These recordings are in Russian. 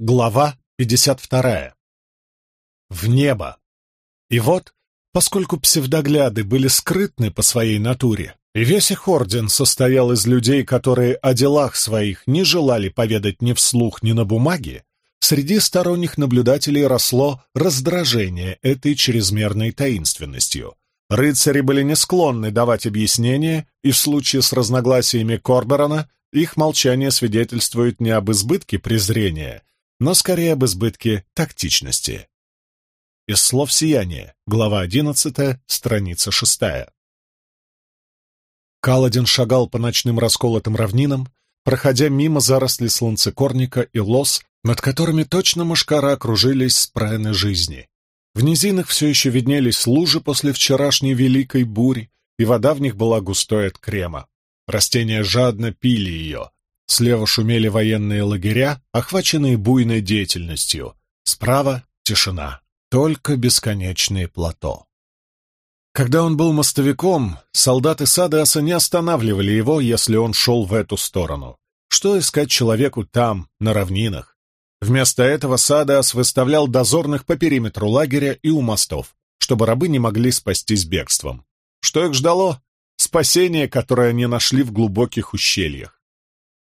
Глава 52. В небо. И вот, поскольку псевдогляды были скрытны по своей натуре, и весь их орден состоял из людей, которые о делах своих не желали поведать ни вслух, ни на бумаге, среди сторонних наблюдателей росло раздражение этой чрезмерной таинственностью. Рыцари были не склонны давать объяснения, и в случае с разногласиями Корберона их молчание свидетельствует не об избытке презрения, но скорее об избытке тактичности. Из слов сияния, глава 11, страница 6. Каладин шагал по ночным расколотым равнинам, проходя мимо заросли слонцекорника и лос, над которыми точно мушкара окружились спрены жизни. В низинах все еще виднелись лужи после вчерашней великой бури, и вода в них была густой от крема. Растения жадно пили ее, Слева шумели военные лагеря, охваченные буйной деятельностью. Справа — тишина, только бесконечные плато. Когда он был мостовиком, солдаты Садеаса не останавливали его, если он шел в эту сторону. Что искать человеку там, на равнинах? Вместо этого Садеас выставлял дозорных по периметру лагеря и у мостов, чтобы рабы не могли спастись бегством. Что их ждало? Спасение, которое они нашли в глубоких ущельях.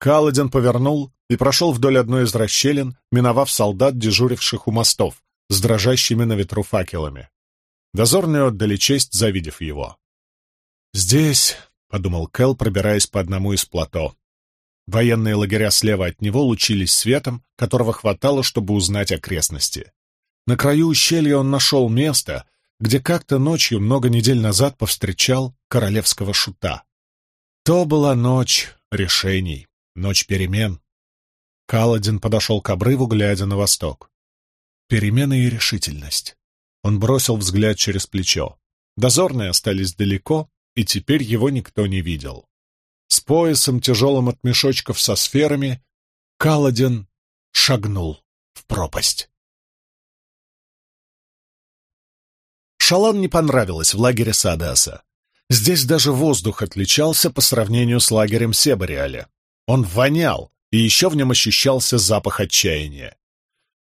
Каладин повернул и прошел вдоль одной из расщелин, миновав солдат, дежуривших у мостов, с дрожащими на ветру факелами. Дозорные отдали честь, завидев его. «Здесь», — подумал Кэл, пробираясь по одному из плато. Военные лагеря слева от него лучились светом, которого хватало, чтобы узнать окрестности. На краю ущелья он нашел место, где как-то ночью много недель назад повстречал королевского шута. То была ночь решений. Ночь перемен. Каладин подошел к обрыву, глядя на восток. Перемены и решительность. Он бросил взгляд через плечо. Дозорные остались далеко, и теперь его никто не видел. С поясом, тяжелым от мешочков со сферами, Каладин шагнул в пропасть. Шалан не понравилось в лагере Садаса. Здесь даже воздух отличался по сравнению с лагерем Себариаля. Он вонял, и еще в нем ощущался запах отчаяния.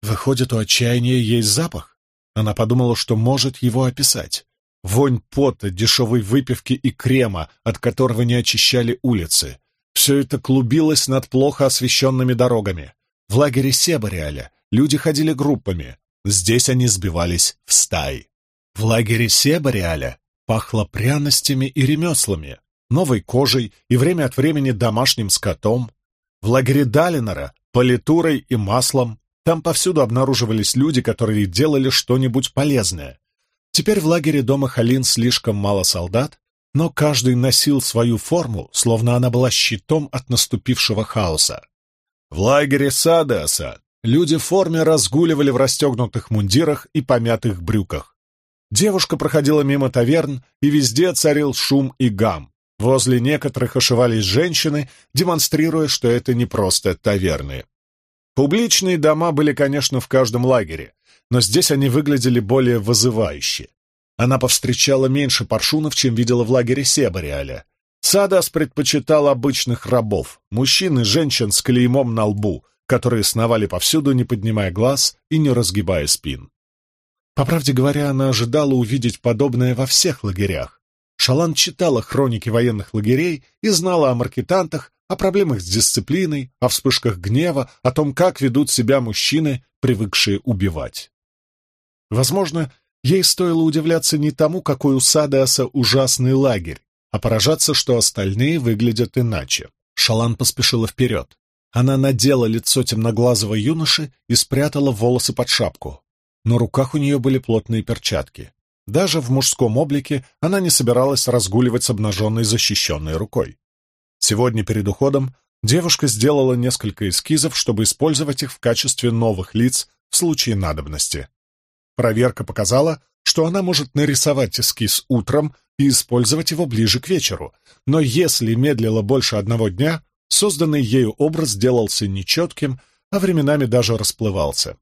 Выходит, у отчаяния есть запах? Она подумала, что может его описать. Вонь пота, дешевой выпивки и крема, от которого не очищали улицы. Все это клубилось над плохо освещенными дорогами. В лагере Себариаля люди ходили группами. Здесь они сбивались в стаи. В лагере Себариаля пахло пряностями и ремеслами новой кожей и время от времени домашним скотом. В лагере Далинора — политурой и маслом. Там повсюду обнаруживались люди, которые делали что-нибудь полезное. Теперь в лагере дома Халин слишком мало солдат, но каждый носил свою форму, словно она была щитом от наступившего хаоса. В лагере Садеаса люди в форме разгуливали в расстегнутых мундирах и помятых брюках. Девушка проходила мимо таверн, и везде царил шум и гам. Возле некоторых ошивались женщины, демонстрируя, что это не просто таверны. Публичные дома были, конечно, в каждом лагере, но здесь они выглядели более вызывающе. Она повстречала меньше паршунов, чем видела в лагере Себариаля. Садас предпочитал обычных рабов, мужчин и женщин с клеймом на лбу, которые сновали повсюду, не поднимая глаз и не разгибая спин. По правде говоря, она ожидала увидеть подобное во всех лагерях, Шалан читала хроники военных лагерей и знала о маркетантах, о проблемах с дисциплиной, о вспышках гнева, о том, как ведут себя мужчины, привыкшие убивать. Возможно, ей стоило удивляться не тому, какой у Садеаса ужасный лагерь, а поражаться, что остальные выглядят иначе. Шалан поспешила вперед. Она надела лицо темноглазого юноши и спрятала волосы под шапку. На руках у нее были плотные перчатки. Даже в мужском облике она не собиралась разгуливать с обнаженной защищенной рукой. Сегодня перед уходом девушка сделала несколько эскизов, чтобы использовать их в качестве новых лиц в случае надобности. Проверка показала, что она может нарисовать эскиз утром и использовать его ближе к вечеру, но если медлила больше одного дня, созданный ею образ сделался нечетким, а временами даже расплывался.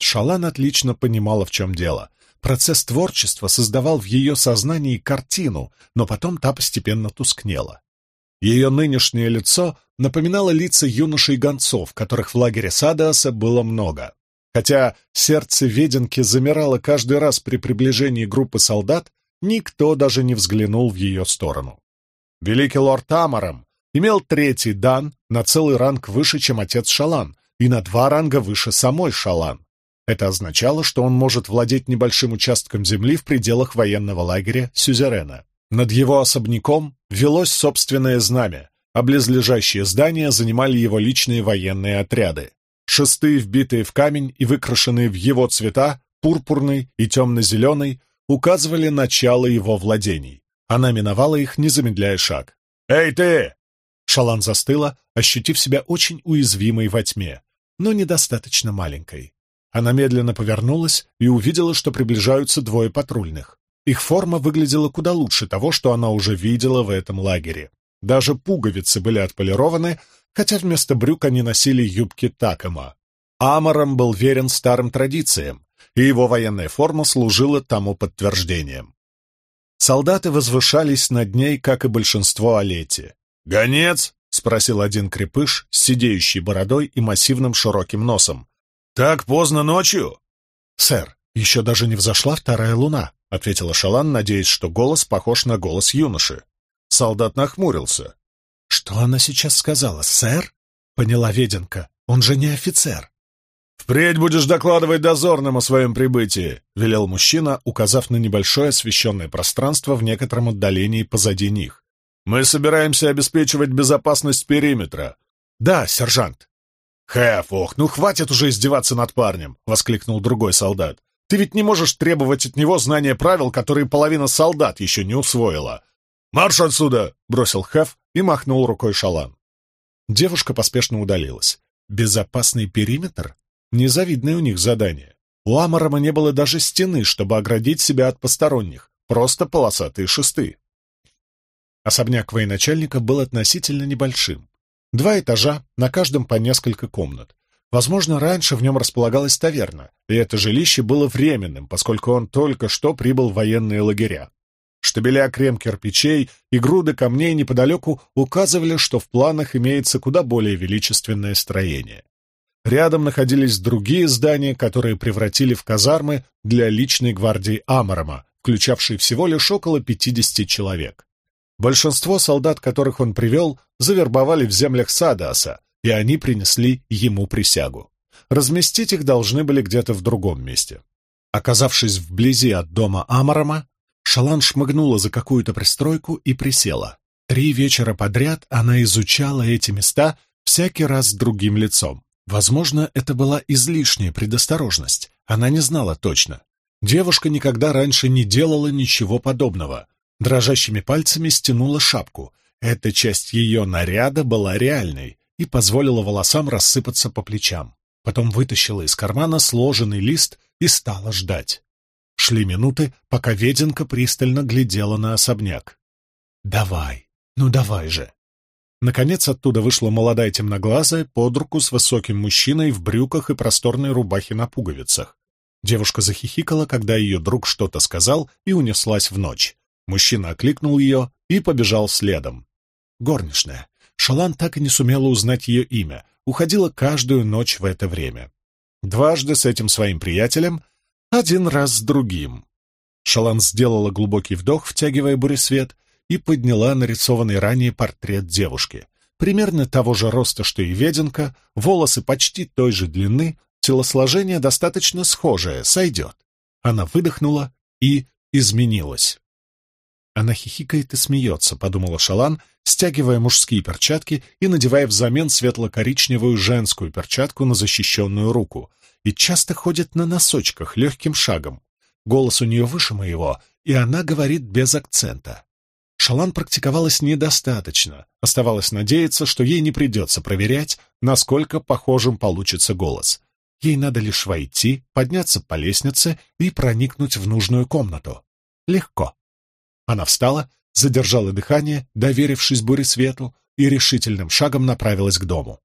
Шалан отлично понимала, в чем дело. Процесс творчества создавал в ее сознании картину, но потом та постепенно тускнела. Ее нынешнее лицо напоминало лица юношей-гонцов, которых в лагере Садаса было много. Хотя сердце веденки замирало каждый раз при приближении группы солдат, никто даже не взглянул в ее сторону. Великий лорд Амаром имел третий дан на целый ранг выше, чем отец Шалан, и на два ранга выше самой Шалан. Это означало, что он может владеть небольшим участком земли в пределах военного лагеря Сюзерена. Над его особняком велось собственное знамя, а близлежащие здания занимали его личные военные отряды. Шесты, вбитые в камень и выкрашенные в его цвета, пурпурный и темно-зеленый, указывали начало его владений. Она миновала их, не замедляя шаг. «Эй, ты!» Шалан застыла, ощутив себя очень уязвимой во тьме, но недостаточно маленькой. Она медленно повернулась и увидела, что приближаются двое патрульных. Их форма выглядела куда лучше того, что она уже видела в этом лагере. Даже пуговицы были отполированы, хотя вместо брюк они носили юбки такома. Амором был верен старым традициям, и его военная форма служила тому подтверждением. Солдаты возвышались над ней, как и большинство Олети. «Гонец?» — спросил один крепыш с сидеющей бородой и массивным широким носом. «Так поздно ночью?» «Сэр, еще даже не взошла вторая луна», — ответила Шалан, надеясь, что голос похож на голос юноши. Солдат нахмурился. «Что она сейчас сказала, сэр?» — поняла Веденка. «Он же не офицер». «Впредь будешь докладывать дозорным о своем прибытии», — велел мужчина, указав на небольшое освещенное пространство в некотором отдалении позади них. «Мы собираемся обеспечивать безопасность периметра». «Да, сержант». «Хэф, ох, ну хватит уже издеваться над парнем!» — воскликнул другой солдат. «Ты ведь не можешь требовать от него знания правил, которые половина солдат еще не усвоила. «Марш отсюда!» — бросил Хэф и махнул рукой Шалан. Девушка поспешно удалилась. Безопасный периметр? Незавидное у них задание. У Амарама не было даже стены, чтобы оградить себя от посторонних, просто полосатые шесты. Особняк военачальника был относительно небольшим. Два этажа, на каждом по несколько комнат. Возможно, раньше в нем располагалась таверна, и это жилище было временным, поскольку он только что прибыл в военные лагеря. Штабеля крем-кирпичей и груды камней неподалеку указывали, что в планах имеется куда более величественное строение. Рядом находились другие здания, которые превратили в казармы для личной гвардии Амарама, включавшей всего лишь около 50 человек. Большинство солдат, которых он привел, завербовали в землях Садаса, и они принесли ему присягу. Разместить их должны были где-то в другом месте. Оказавшись вблизи от дома Амарама, Шалан шмыгнула за какую-то пристройку и присела. Три вечера подряд она изучала эти места всякий раз с другим лицом. Возможно, это была излишняя предосторожность. Она не знала точно. Девушка никогда раньше не делала ничего подобного. Дрожащими пальцами стянула шапку. Эта часть ее наряда была реальной и позволила волосам рассыпаться по плечам. Потом вытащила из кармана сложенный лист и стала ждать. Шли минуты, пока Веденка пристально глядела на особняк. «Давай, ну давай же!» Наконец оттуда вышла молодая темноглазая под руку с высоким мужчиной в брюках и просторной рубахе на пуговицах. Девушка захихикала, когда ее друг что-то сказал и унеслась в ночь. Мужчина окликнул ее и побежал следом. Горничная. Шалан так и не сумела узнать ее имя, уходила каждую ночь в это время. Дважды с этим своим приятелем один раз с другим. Шалан сделала глубокий вдох, втягивая буресвет, и подняла нарисованный ранее портрет девушки. Примерно того же роста, что и Веденка, волосы почти той же длины, телосложение достаточно схожее, сойдет. Она выдохнула и изменилась. Она хихикает и смеется, подумала Шалан, стягивая мужские перчатки и надевая взамен светло-коричневую женскую перчатку на защищенную руку, и часто ходит на носочках легким шагом. Голос у нее выше моего, и она говорит без акцента. Шалан практиковалась недостаточно. Оставалось надеяться, что ей не придется проверять, насколько похожим получится голос. Ей надо лишь войти, подняться по лестнице и проникнуть в нужную комнату. Легко. Она встала, задержала дыхание, доверившись буре свету, и решительным шагом направилась к дому.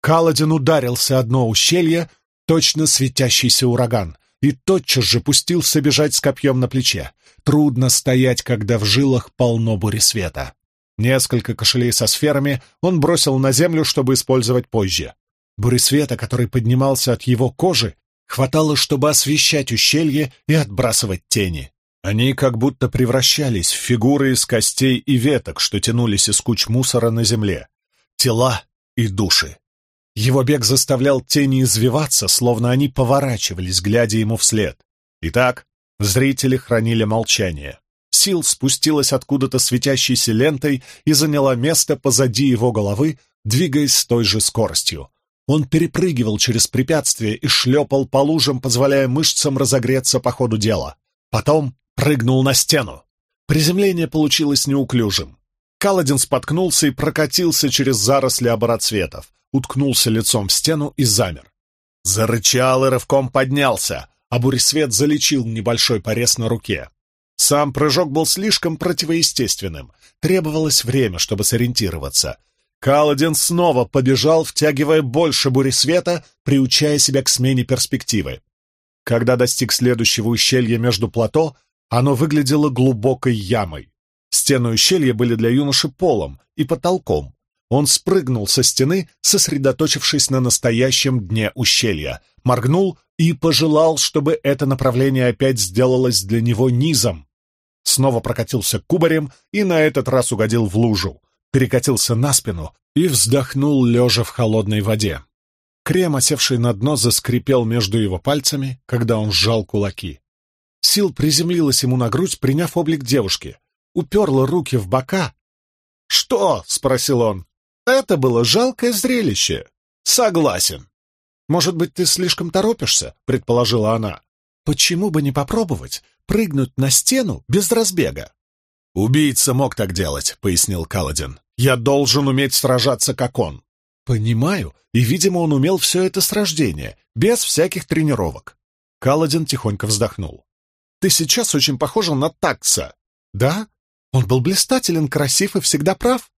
Каладин ударился одно ущелье, точно светящийся ураган. и тотчас же пустился бежать с копьем на плече. Трудно стоять, когда в жилах полно бури света. Несколько кошелей со сферами он бросил на землю, чтобы использовать позже. Буресвета, который поднимался от его кожи, хватало, чтобы освещать ущелье и отбрасывать тени. Они как будто превращались в фигуры из костей и веток, что тянулись из куч мусора на земле. Тела и души. Его бег заставлял тени извиваться, словно они поворачивались, глядя ему вслед. Итак, зрители хранили молчание. Сил спустилась откуда-то светящейся лентой и заняла место позади его головы, двигаясь с той же скоростью. Он перепрыгивал через препятствия и шлепал по лужам, позволяя мышцам разогреться по ходу дела. Потом прыгнул на стену. Приземление получилось неуклюжим. Каладин споткнулся и прокатился через заросли обороцветов, уткнулся лицом в стену и замер. Зарычал и рывком поднялся, а буресвет залечил небольшой порез на руке. Сам прыжок был слишком противоестественным. Требовалось время, чтобы сориентироваться — Каладин снова побежал, втягивая больше бури света, приучая себя к смене перспективы. Когда достиг следующего ущелья между плато, оно выглядело глубокой ямой. Стены ущелья были для юноши полом и потолком. Он спрыгнул со стены, сосредоточившись на настоящем дне ущелья, моргнул и пожелал, чтобы это направление опять сделалось для него низом. Снова прокатился кубарем и на этот раз угодил в лужу перекатился на спину и вздохнул, лежа в холодной воде. Крем, осевший на дно, заскрипел между его пальцами, когда он сжал кулаки. Сил приземлилась ему на грудь, приняв облик девушки. Уперла руки в бока. «Что?» — спросил он. «Это было жалкое зрелище». «Согласен». «Может быть, ты слишком торопишься?» — предположила она. «Почему бы не попробовать прыгнуть на стену без разбега?» «Убийца мог так делать», — пояснил Каладин. «Я должен уметь сражаться, как он». «Понимаю, и, видимо, он умел все это с рождения, без всяких тренировок». Каладин тихонько вздохнул. «Ты сейчас очень похожа на такса». «Да? Он был блистателен, красив и всегда прав?»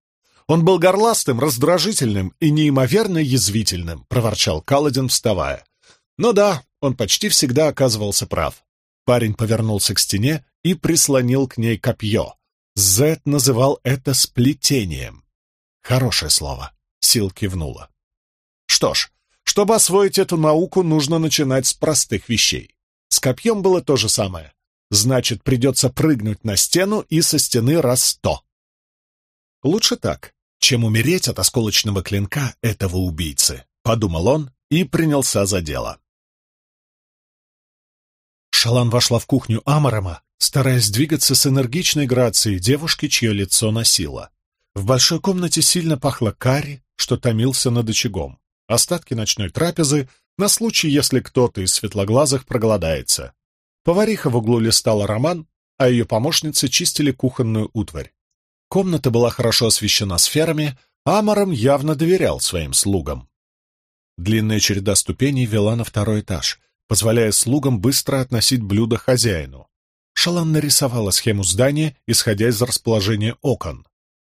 «Он был горластым, раздражительным и неимоверно язвительным», — проворчал Каладин, вставая. «Ну да, он почти всегда оказывался прав». Парень повернулся к стене и прислонил к ней копье, Зет называл это сплетением. Хорошее слово. Сил кивнула. Что ж, чтобы освоить эту науку, нужно начинать с простых вещей. С копьем было то же самое. Значит, придется прыгнуть на стену и со стены раз сто. Лучше так, чем умереть от осколочного клинка этого убийцы, подумал он и принялся за дело. Шалан вошла в кухню Амарама стараясь двигаться с энергичной грацией девушки, чье лицо носила. В большой комнате сильно пахло карри, что томился над очагом. Остатки ночной трапезы на случай, если кто-то из светлоглазых проголодается. Повариха в углу листала роман, а ее помощницы чистили кухонную утварь. Комната была хорошо освещена сферами, а Амаром явно доверял своим слугам. Длинная череда ступеней вела на второй этаж, позволяя слугам быстро относить блюда хозяину. Шалан нарисовала схему здания, исходя из расположения окон.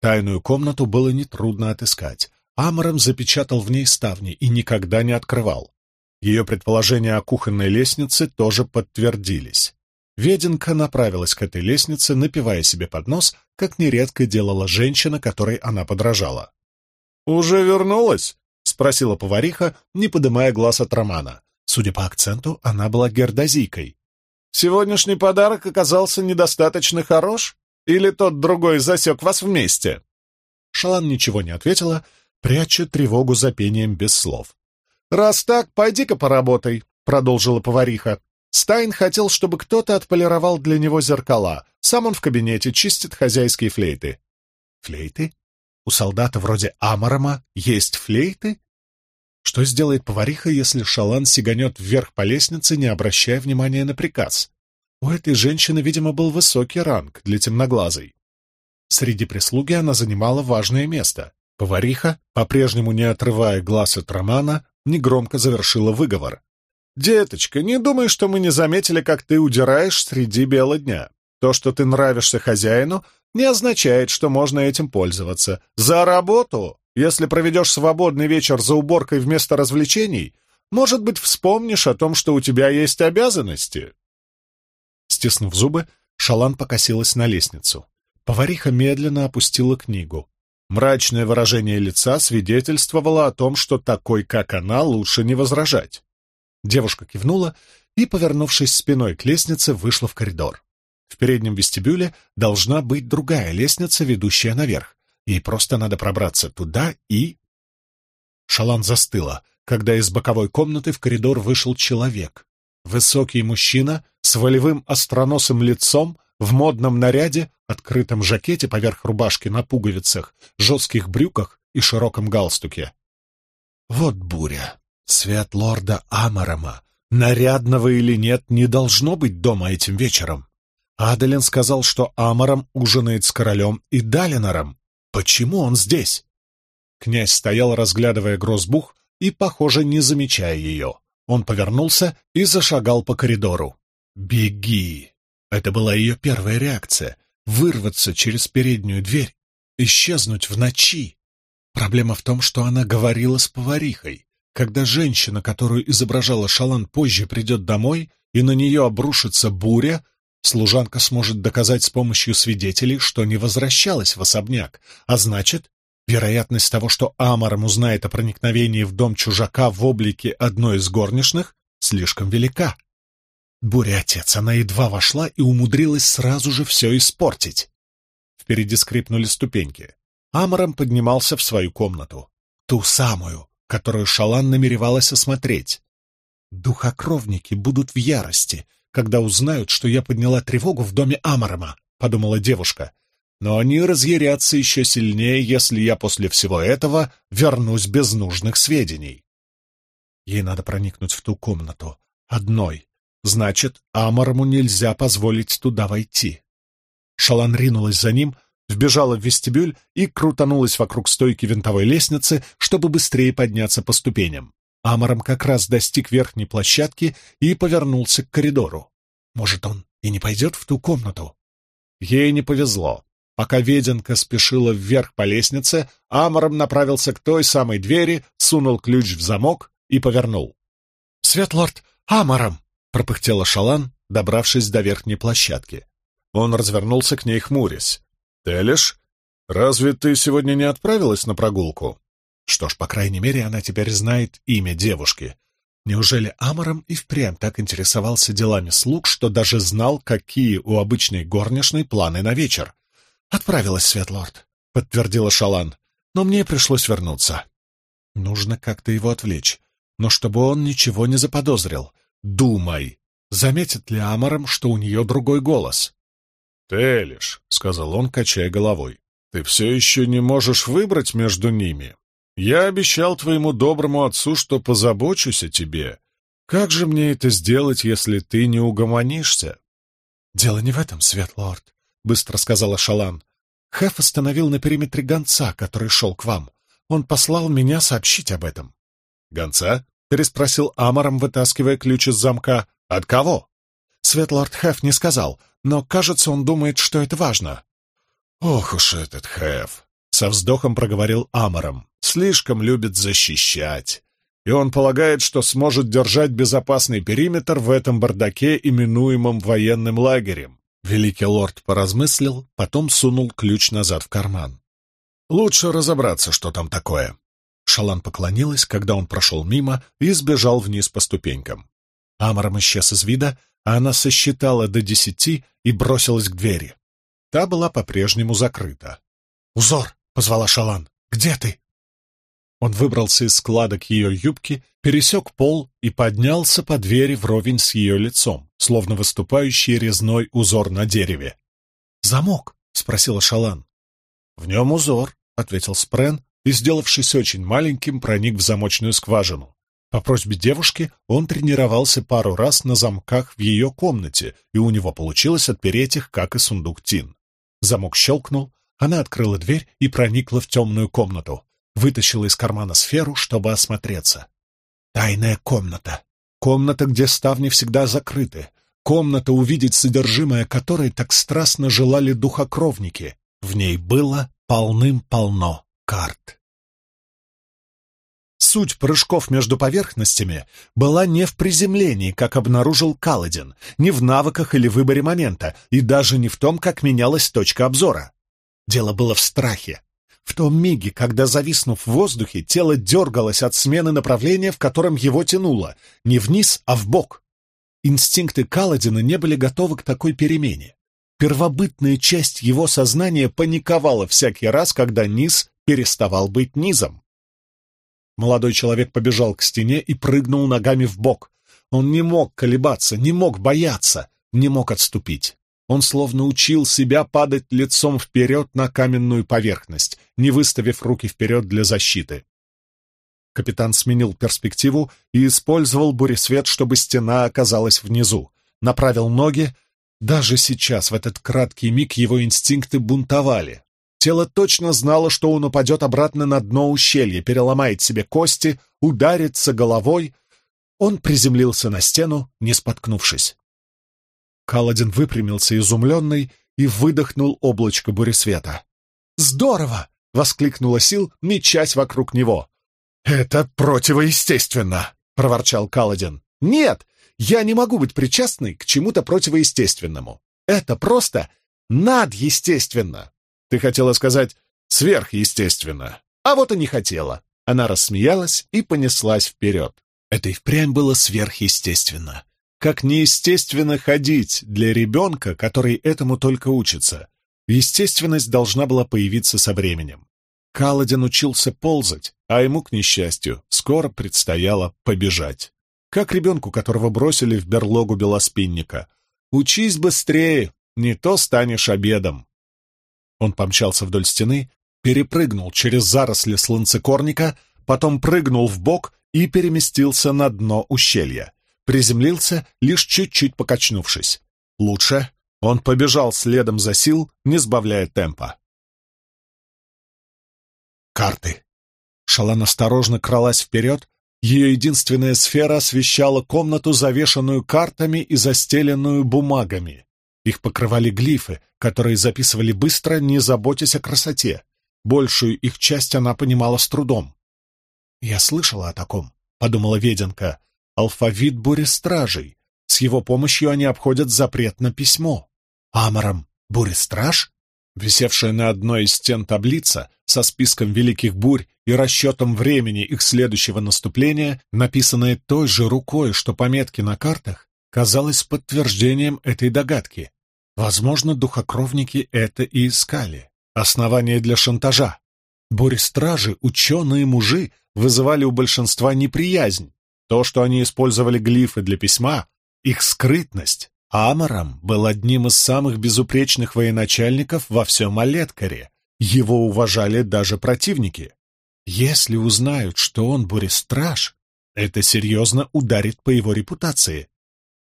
Тайную комнату было нетрудно отыскать. Амором запечатал в ней ставни и никогда не открывал. Ее предположения о кухонной лестнице тоже подтвердились. Веденка направилась к этой лестнице, напивая себе под нос, как нередко делала женщина, которой она подражала. «Уже вернулась?» — спросила повариха, не поднимая глаз от Романа. Судя по акценту, она была гердозийкой. Сегодняшний подарок оказался недостаточно хорош? Или тот другой засек вас вместе?» Шалан ничего не ответила, пряча тревогу за пением без слов. «Раз так, пойди-ка поработай», — продолжила повариха. Стайн хотел, чтобы кто-то отполировал для него зеркала. Сам он в кабинете чистит хозяйские флейты. «Флейты? У солдата вроде Амарама есть флейты?» Что сделает повариха, если Шалан сиганет вверх по лестнице, не обращая внимания на приказ? У этой женщины, видимо, был высокий ранг для темноглазой. Среди прислуги она занимала важное место. Повариха, по-прежнему не отрывая глаз от Романа, негромко завершила выговор. «Деточка, не думай, что мы не заметили, как ты удираешь среди бела дня. То, что ты нравишься хозяину, не означает, что можно этим пользоваться. За работу! Если проведешь свободный вечер за уборкой вместо развлечений, Может быть, вспомнишь о том, что у тебя есть обязанности?» Стиснув зубы, Шалан покосилась на лестницу. Повариха медленно опустила книгу. Мрачное выражение лица свидетельствовало о том, что такой, как она, лучше не возражать. Девушка кивнула и, повернувшись спиной к лестнице, вышла в коридор. В переднем вестибюле должна быть другая лестница, ведущая наверх. Ей просто надо пробраться туда и... Шалан застыла, когда из боковой комнаты в коридор вышел человек. Высокий мужчина с волевым остроносым лицом, в модном наряде, открытом жакете поверх рубашки на пуговицах, жестких брюках и широком галстуке. Вот буря. Свет лорда Амарама, нарядного или нет, не должно быть дома этим вечером. Адалин сказал, что Амаром ужинает с королем и Далинором. Почему он здесь? Князь стоял, разглядывая грозбух, и, похоже, не замечая ее. Он повернулся и зашагал по коридору. «Беги!» Это была ее первая реакция — вырваться через переднюю дверь, исчезнуть в ночи. Проблема в том, что она говорила с поварихой. Когда женщина, которую изображала Шалан, позже придет домой, и на нее обрушится буря, служанка сможет доказать с помощью свидетелей, что не возвращалась в особняк, а значит, вероятность того, что Амаром узнает о проникновении в дом чужака в облике одной из горничных, слишком велика. Буря, отец, она едва вошла и умудрилась сразу же все испортить. Впереди скрипнули ступеньки. Амаром поднимался в свою комнату. Ту самую, которую Шалан намеревалась осмотреть. Духокровники будут в ярости, когда узнают, что я подняла тревогу в доме Амарама, подумала девушка. Но они разъярятся еще сильнее, если я после всего этого вернусь без нужных сведений. Ей надо проникнуть в ту комнату. Одной, Значит, Амарому нельзя позволить туда войти. Шалан ринулась за ним, вбежала в вестибюль и крутанулась вокруг стойки винтовой лестницы, чтобы быстрее подняться по ступеням. Амаром как раз достиг верхней площадки и повернулся к коридору. Может, он и не пойдет в ту комнату? Ей не повезло. Пока веденка спешила вверх по лестнице, Амаром направился к той самой двери, сунул ключ в замок и повернул. «Светлорд, Амаром!» пропыхтела Шалан, добравшись до верхней площадки. Он развернулся к ней, хмурясь. «Телиш, разве ты сегодня не отправилась на прогулку?» Что ж, по крайней мере, она теперь знает имя девушки. Неужели Амором и впрямь так интересовался делами слуг, что даже знал, какие у обычной горничной планы на вечер? «Отправилась, Светлорд», — подтвердила Шалан, — «но мне пришлось вернуться. Нужно как-то его отвлечь, но чтобы он ничего не заподозрил. Думай, заметит ли Амаром, что у нее другой голос? «Телиш», — сказал он, качая головой, — «ты все еще не можешь выбрать между ними. Я обещал твоему доброму отцу, что позабочусь о тебе. Как же мне это сделать, если ты не угомонишься?» «Дело не в этом, Светлорд», — быстро сказала Шалан. «Хеф остановил на периметре гонца, который шел к вам. Он послал меня сообщить об этом». «Гонца?» — переспросил Амаром, вытаскивая ключ из замка. «От кого?» Светлорд Хэф не сказал, но, кажется, он думает, что это важно. «Ох уж этот Хэф!» — со вздохом проговорил Амаром. «Слишком любит защищать. И он полагает, что сможет держать безопасный периметр в этом бардаке, именуемом военным лагерем». Великий лорд поразмыслил, потом сунул ключ назад в карман. «Лучше разобраться, что там такое. Шалан поклонилась, когда он прошел мимо и сбежал вниз по ступенькам. Амаром исчез из вида, а она сосчитала до десяти и бросилась к двери. Та была по-прежнему закрыта. «Узор!» — позвала Шалан. «Где ты?» Он выбрался из складок ее юбки, пересек пол и поднялся по двери вровень с ее лицом, словно выступающий резной узор на дереве. «Замок?» — спросила Шалан. «В нем узор», — ответил Спрен, и, сделавшись очень маленьким, проник в замочную скважину. По просьбе девушки он тренировался пару раз на замках в ее комнате, и у него получилось отпереть их, как и сундук Тин. Замок щелкнул, она открыла дверь и проникла в темную комнату, вытащила из кармана сферу, чтобы осмотреться. Тайная комната. Комната, где ставни всегда закрыты. Комната, увидеть содержимое которой так страстно желали духокровники. В ней было полным-полно карт. Суть прыжков между поверхностями была не в приземлении, как обнаружил Каладин, не в навыках или выборе момента, и даже не в том, как менялась точка обзора. Дело было в страхе. В том миге, когда, зависнув в воздухе, тело дергалось от смены направления, в котором его тянуло, не вниз, а в бок. Инстинкты Каладина не были готовы к такой перемене. Первобытная часть его сознания паниковала всякий раз, когда низ переставал быть низом. Молодой человек побежал к стене и прыгнул ногами в бок. Он не мог колебаться, не мог бояться, не мог отступить. Он словно учил себя падать лицом вперед на каменную поверхность, не выставив руки вперед для защиты. Капитан сменил перспективу и использовал буресвет, чтобы стена оказалась внизу. Направил ноги. Даже сейчас, в этот краткий миг, его инстинкты бунтовали. Тело точно знало, что он упадет обратно на дно ущелья, переломает себе кости, ударится головой. Он приземлился на стену, не споткнувшись. Каладин выпрямился изумленный и выдохнул облачко буресвета. «Здорово!» — воскликнула Сил, мечась вокруг него. «Это противоестественно!» — проворчал Каладин. «Нет, я не могу быть причастной к чему-то противоестественному. Это просто надъестественно!» Ты хотела сказать «сверхъестественно». А вот и не хотела. Она рассмеялась и понеслась вперед. Это и впрямь было сверхъестественно. Как неестественно ходить для ребенка, который этому только учится. Естественность должна была появиться со временем. Каладин учился ползать, а ему, к несчастью, скоро предстояло побежать. Как ребенку, которого бросили в берлогу белоспинника. «Учись быстрее, не то станешь обедом». Он помчался вдоль стены, перепрыгнул через заросли сланцекорника, потом прыгнул в бок и переместился на дно ущелья. Приземлился, лишь чуть-чуть покачнувшись. Лучше он побежал следом за сил, не сбавляя темпа. Карты. Шалан осторожно кралась вперед. Ее единственная сфера освещала комнату, завешанную картами и застеленную бумагами. Их покрывали глифы, которые записывали быстро, не заботясь о красоте. Большую их часть она понимала с трудом. «Я слышала о таком», — подумала Веденка. «Алфавит бурестражей. С его помощью они обходят запрет на письмо. Амором бурестраж?» Висевшая на одной из стен таблица со списком великих бурь и расчетом времени их следующего наступления, написанная той же рукой, что пометки на картах, казалась подтверждением этой догадки. Возможно, духокровники это и искали. Основание для шантажа. Бури-стражи, ученые-мужи, вызывали у большинства неприязнь. То, что они использовали глифы для письма, их скрытность. Амарам был одним из самых безупречных военачальников во всем Олеткаре. Его уважали даже противники. Если узнают, что он бурестраж, это серьезно ударит по его репутации.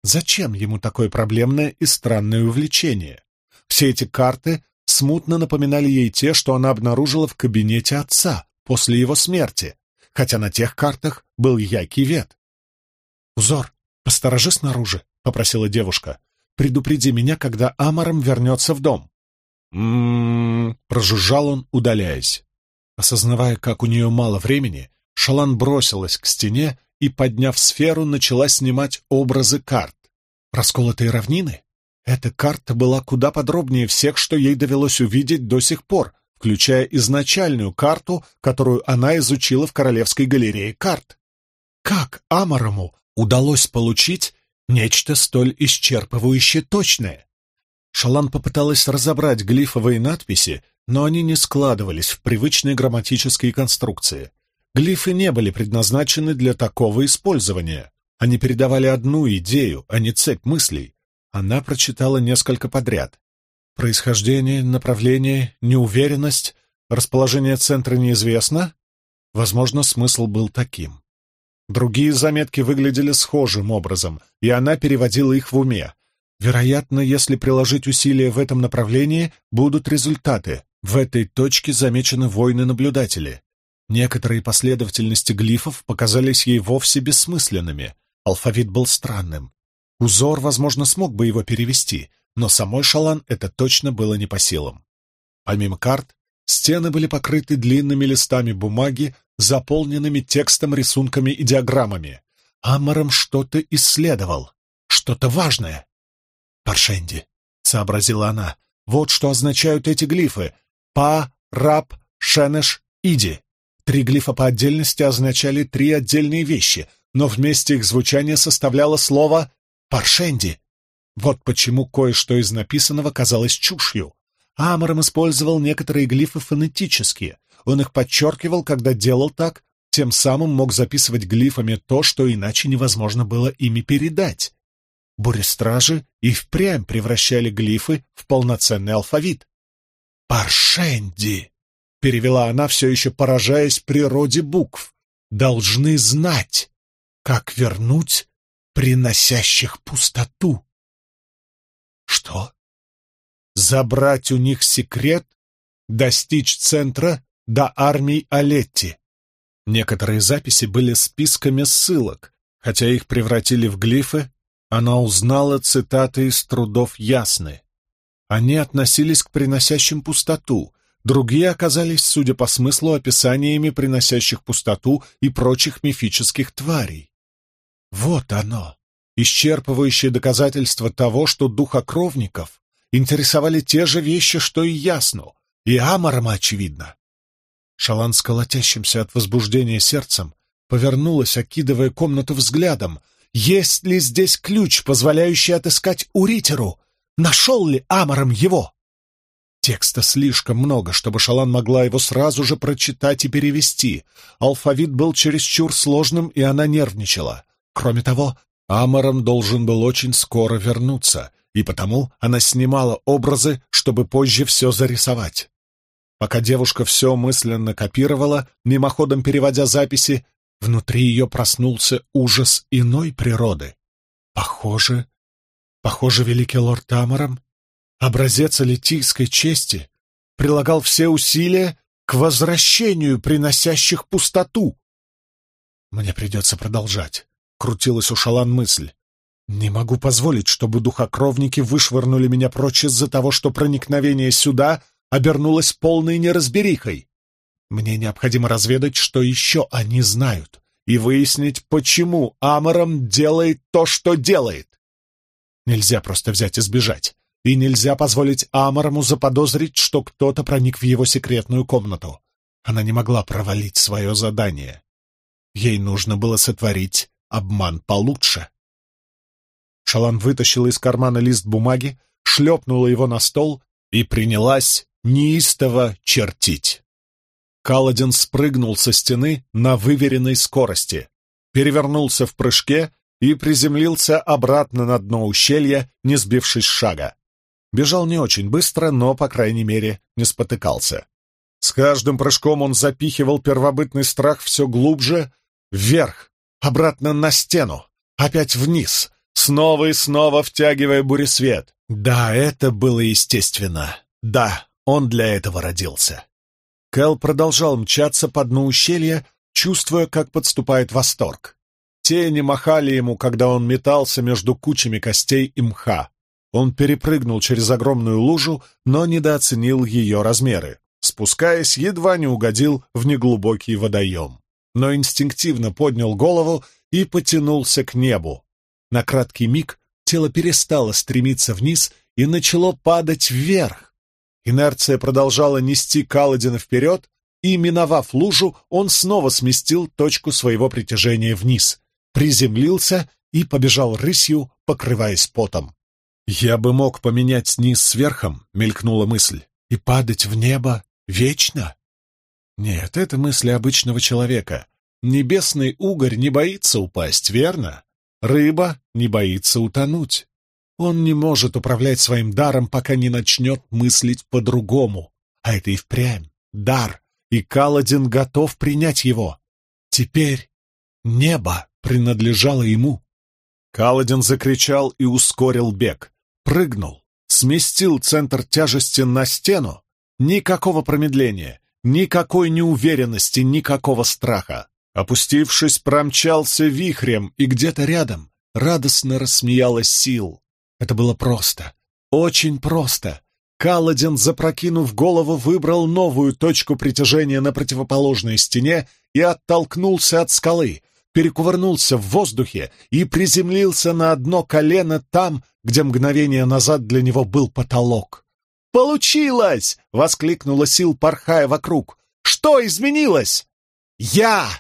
Зачем ему такое проблемное и странное увлечение? Все эти карты смутно напоминали ей те, что она обнаружила в кабинете отца после его смерти, хотя на тех картах был який вет. «Узор, посторожи снаружи», — попросила девушка. «Предупреди меня, когда Амаром вернется в дом». «М-м-м», прожужжал он, удаляясь. Осознавая, как у нее мало времени, Шалан бросилась к стене и, подняв сферу, начала снимать образы карт. Расколотые равнины? Эта карта была куда подробнее всех, что ей довелось увидеть до сих пор, включая изначальную карту, которую она изучила в Королевской галерее карт. Как Амарому удалось получить нечто столь исчерпывающе точное? Шалан попыталась разобрать глифовые надписи, но они не складывались в привычные грамматические конструкции. Глифы не были предназначены для такого использования. Они передавали одну идею, а не цепь мыслей. Она прочитала несколько подряд. Происхождение, направление, неуверенность, расположение центра неизвестно. Возможно, смысл был таким. Другие заметки выглядели схожим образом, и она переводила их в уме. Вероятно, если приложить усилия в этом направлении, будут результаты. В этой точке замечены войны-наблюдатели. Некоторые последовательности глифов показались ей вовсе бессмысленными. Алфавит был странным. Узор, возможно, смог бы его перевести, но самой Шалан это точно было не по силам. Помимо карт, стены были покрыты длинными листами бумаги, заполненными текстом, рисунками и диаграммами. Амаром что-то исследовал, что-то важное. «Паршенди», — сообразила она, — «вот что означают эти глифы. Па, Раб, Шенеш, Иди». Три глифа по отдельности означали три отдельные вещи, но вместе их звучание составляло слово «паршенди». Вот почему кое-что из написанного казалось чушью. Амором использовал некоторые глифы фонетические. Он их подчеркивал, когда делал так, тем самым мог записывать глифами то, что иначе невозможно было ими передать. Бурестражи и впрямь превращали глифы в полноценный алфавит. «Паршенди!» — перевела она, все еще поражаясь природе букв. «Должны знать, как вернуть приносящих пустоту». «Что?» «Забрать у них секрет, достичь центра до армии Алетти». Некоторые записи были списками ссылок, хотя их превратили в глифы, она узнала цитаты из трудов Ясны. Они относились к приносящим пустоту, другие оказались, судя по смыслу, описаниями приносящих пустоту и прочих мифических тварей. Вот оно, исчерпывающее доказательство того, что духокровников интересовали те же вещи, что и Ясну, и Амарама, очевидно. Шалан с колотящимся от возбуждения сердцем повернулась, окидывая комнату взглядом. Есть ли здесь ключ, позволяющий отыскать Уритеру? Нашел ли Амаром его? Текста слишком много, чтобы Шалан могла его сразу же прочитать и перевести. Алфавит был чересчур сложным, и она нервничала. Кроме того, Амаром должен был очень скоро вернуться, и потому она снимала образы, чтобы позже все зарисовать. Пока девушка все мысленно копировала, мимоходом переводя записи, внутри ее проснулся ужас иной природы. Похоже, похоже, великий лорд Тамаром, образец алитийской чести, прилагал все усилия к возвращению приносящих пустоту. Мне придется продолжать, — крутилась у Шалан мысль. Не могу позволить, чтобы духокровники вышвырнули меня прочь из-за того, что проникновение сюда обернулась полной неразберихой. Мне необходимо разведать, что еще они знают, и выяснить, почему Амором делает то, что делает. Нельзя просто взять и сбежать, и нельзя позволить Аморому заподозрить, что кто-то проник в его секретную комнату. Она не могла провалить свое задание. Ей нужно было сотворить обман получше. Шалан вытащила из кармана лист бумаги, шлепнула его на стол и принялась неистово чертить. Каладин спрыгнул со стены на выверенной скорости, перевернулся в прыжке и приземлился обратно на дно ущелья, не сбившись шага. Бежал не очень быстро, но, по крайней мере, не спотыкался. С каждым прыжком он запихивал первобытный страх все глубже, вверх, обратно на стену, опять вниз, снова и снова втягивая буресвет. Да, это было естественно. Да, он для этого родился. Кэл продолжал мчаться по дну ущелья, чувствуя, как подступает восторг. Тени махали ему, когда он метался между кучами костей и мха. Он перепрыгнул через огромную лужу, но недооценил ее размеры. Спускаясь, едва не угодил в неглубокий водоем. Но инстинктивно поднял голову и потянулся к небу. На краткий миг тело перестало стремиться вниз и начало падать вверх. Инерция продолжала нести Каладина вперед, и, миновав лужу, он снова сместил точку своего притяжения вниз, приземлился и побежал рысью, покрываясь потом. «Я бы мог поменять низ с верхом», — мелькнула мысль, — «и падать в небо вечно?» Нет, это мысли обычного человека. Небесный угорь не боится упасть, верно? Рыба не боится утонуть. Он не может управлять своим даром, пока не начнет мыслить по-другому. А это и впрямь дар, и Каладин готов принять его. Теперь небо принадлежало ему. Каладин закричал и ускорил бег. Прыгнул, сместил центр тяжести на стену. Никакого промедления, никакой неуверенности, никакого страха. Опустившись, промчался вихрем, и где-то рядом радостно рассмеялась сил. Это было просто, очень просто. Каладин, запрокинув голову, выбрал новую точку притяжения на противоположной стене и оттолкнулся от скалы, перекувырнулся в воздухе и приземлился на одно колено там, где мгновение назад для него был потолок. «Получилось!» — воскликнула Сил, порхая вокруг. «Что изменилось?» «Я!»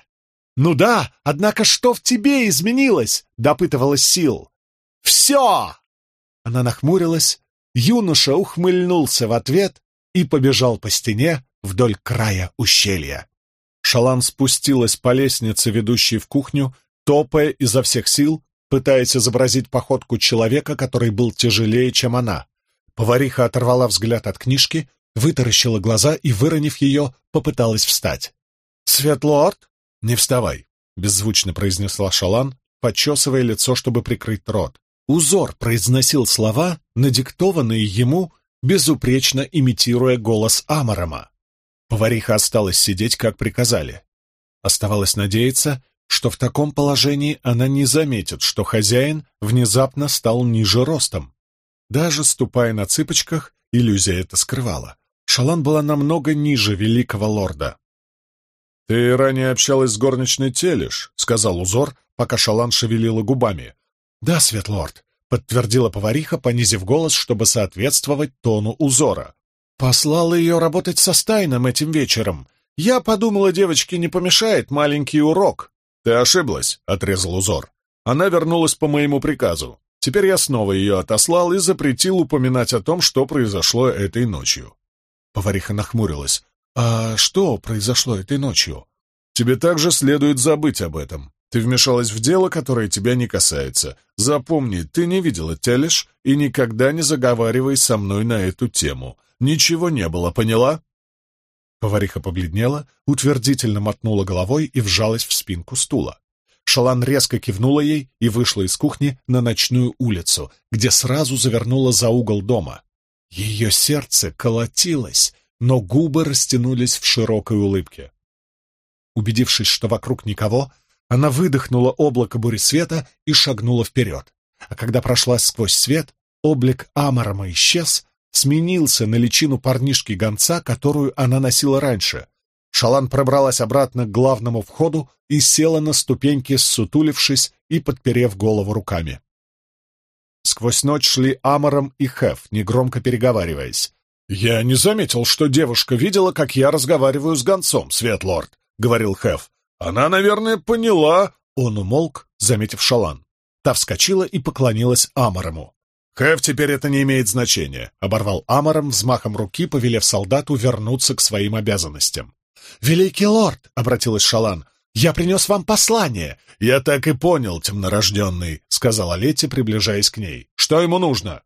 «Ну да, однако что в тебе изменилось?» — допытывалась Сил. «Все!» Она нахмурилась, юноша ухмыльнулся в ответ и побежал по стене вдоль края ущелья. Шалан спустилась по лестнице, ведущей в кухню, топая изо всех сил, пытаясь изобразить походку человека, который был тяжелее, чем она. Повариха оторвала взгляд от книжки, вытаращила глаза и, выронив ее, попыталась встать. «Светлорд?» «Не вставай», — беззвучно произнесла Шалан, почесывая лицо, чтобы прикрыть рот. Узор произносил слова, надиктованные ему, безупречно имитируя голос Амарама. Повариха осталась сидеть, как приказали. Оставалось надеяться, что в таком положении она не заметит, что хозяин внезапно стал ниже ростом. Даже ступая на цыпочках, иллюзия это скрывала. Шалан была намного ниже великого лорда. «Ты ранее общалась с горничной Телиш», — сказал узор, пока Шалан шевелила губами. «Да, Светлорд», — подтвердила повариха, понизив голос, чтобы соответствовать тону узора. «Послала ее работать со Стайном этим вечером. Я подумала, девочке не помешает маленький урок». «Ты ошиблась», — отрезал узор. «Она вернулась по моему приказу. Теперь я снова ее отослал и запретил упоминать о том, что произошло этой ночью». Повариха нахмурилась. «А что произошло этой ночью?» «Тебе также следует забыть об этом. Ты вмешалась в дело, которое тебя не касается. Запомни, ты не видела Телеш и никогда не заговаривай со мной на эту тему. Ничего не было, поняла?» Повариха побледнела, утвердительно мотнула головой и вжалась в спинку стула. Шалан резко кивнула ей и вышла из кухни на ночную улицу, где сразу завернула за угол дома. Ее сердце колотилось, но губы растянулись в широкой улыбке. Убедившись, что вокруг никого, она выдохнула облако бури света и шагнула вперед. А когда прошла сквозь свет, облик Амарама исчез, сменился на личину парнишки-гонца, которую она носила раньше. Шалан пробралась обратно к главному входу и села на ступеньки, ссутулившись и подперев голову руками. Сквозь ночь шли Амаром и Хеф, негромко переговариваясь. «Я не заметил, что девушка видела, как я разговариваю с гонцом, Светлорд», — говорил Хеф. «Она, наверное, поняла...» Он умолк, заметив шалан. Та вскочила и поклонилась Амарому. «Хэв, теперь это не имеет значения», — оборвал Амаром взмахом руки, повелев солдату вернуться к своим обязанностям. «Великий лорд!» — обратилась Шалан. «Я принес вам послание!» «Я так и понял, темнорожденный», — сказала Летти, приближаясь к ней. «Что ему нужно?»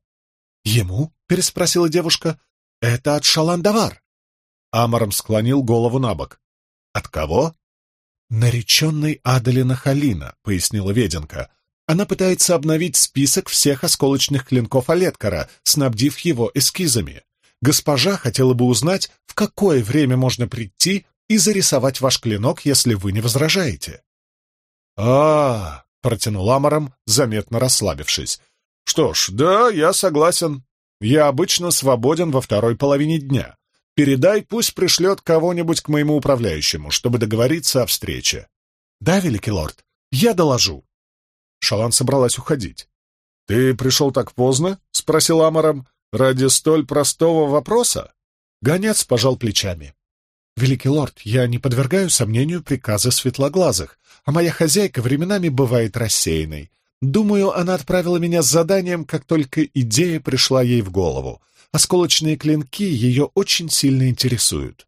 «Ему?» — переспросила девушка. «Это от Шалан-Давар». Амаром склонил голову на бок. «От кого?» «Нареченный Адалина Халина», — пояснила Веденка. «Она пытается обновить список всех осколочных клинков Олеткара, снабдив его эскизами. Госпожа хотела бы узнать, в какое время можно прийти и зарисовать ваш клинок, если вы не возражаете». А, -а, -а протянул Амором, заметно расслабившись. «Что ж, да, я согласен. Я обычно свободен во второй половине дня. Передай, пусть пришлет кого-нибудь к моему управляющему, чтобы договориться о встрече. Да, великий лорд, я доложу. Шалан собралась уходить. Ты пришел так поздно? спросил Амаром. Ради столь простого вопроса? Гонец пожал плечами. «Великий лорд, я не подвергаю сомнению приказы светлоглазых, а моя хозяйка временами бывает рассеянной. Думаю, она отправила меня с заданием, как только идея пришла ей в голову. Осколочные клинки ее очень сильно интересуют.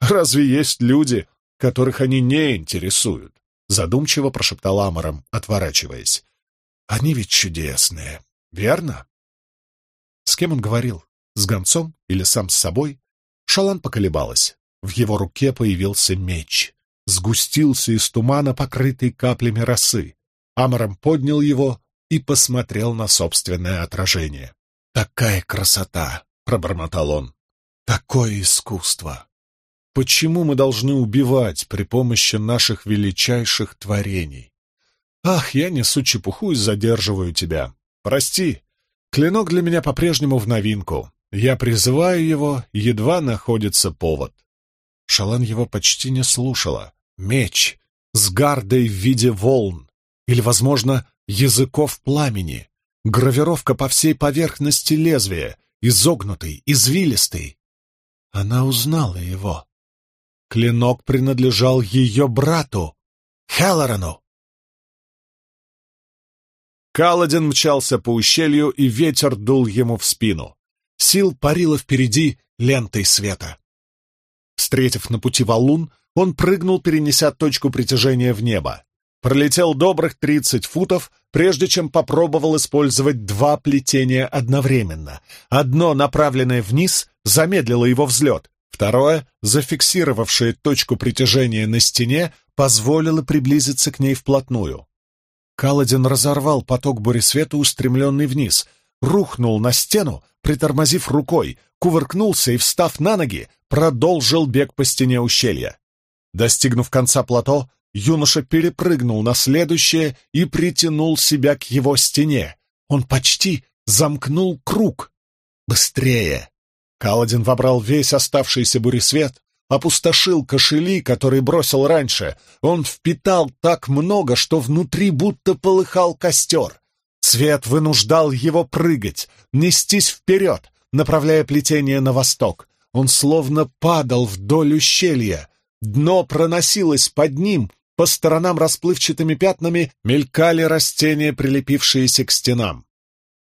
«Разве есть люди, которых они не интересуют?» Задумчиво прошептал Амором, отворачиваясь. «Они ведь чудесные, верно?» С кем он говорил? С гонцом или сам с собой? Шалан поколебалась. В его руке появился меч. Сгустился из тумана, покрытый каплями росы. Амором поднял его и посмотрел на собственное отражение. «Такая красота!» — пробормотал он. «Такое искусство! Почему мы должны убивать при помощи наших величайших творений? Ах, я несу чепуху и задерживаю тебя. Прости, клинок для меня по-прежнему в новинку. Я призываю его, едва находится повод». Шалан его почти не слушала. Меч с гардой в виде волн или, возможно, языков пламени, гравировка по всей поверхности лезвия, изогнутый, извилистый. Она узнала его. Клинок принадлежал ее брату, Хеллорану. Каладин мчался по ущелью, и ветер дул ему в спину. Сил парила впереди лентой света. Встретив на пути валун, он прыгнул, перенеся точку притяжения в небо. Пролетел добрых тридцать футов, прежде чем попробовал использовать два плетения одновременно. Одно, направленное вниз, замедлило его взлет. Второе, зафиксировавшее точку притяжения на стене, позволило приблизиться к ней вплотную. Каладин разорвал поток буресвета, устремленный вниз, рухнул на стену, притормозив рукой, кувыркнулся и, встав на ноги, продолжил бег по стене ущелья. Достигнув конца плато, юноша перепрыгнул на следующее и притянул себя к его стене. Он почти замкнул круг. Быстрее! Каладин вобрал весь оставшийся буресвет, опустошил кошели, которые бросил раньше. Он впитал так много, что внутри будто полыхал костер. Свет вынуждал его прыгать, нестись вперед, направляя плетение на восток. Он словно падал вдоль ущелья. Дно проносилось под ним, по сторонам расплывчатыми пятнами мелькали растения, прилепившиеся к стенам.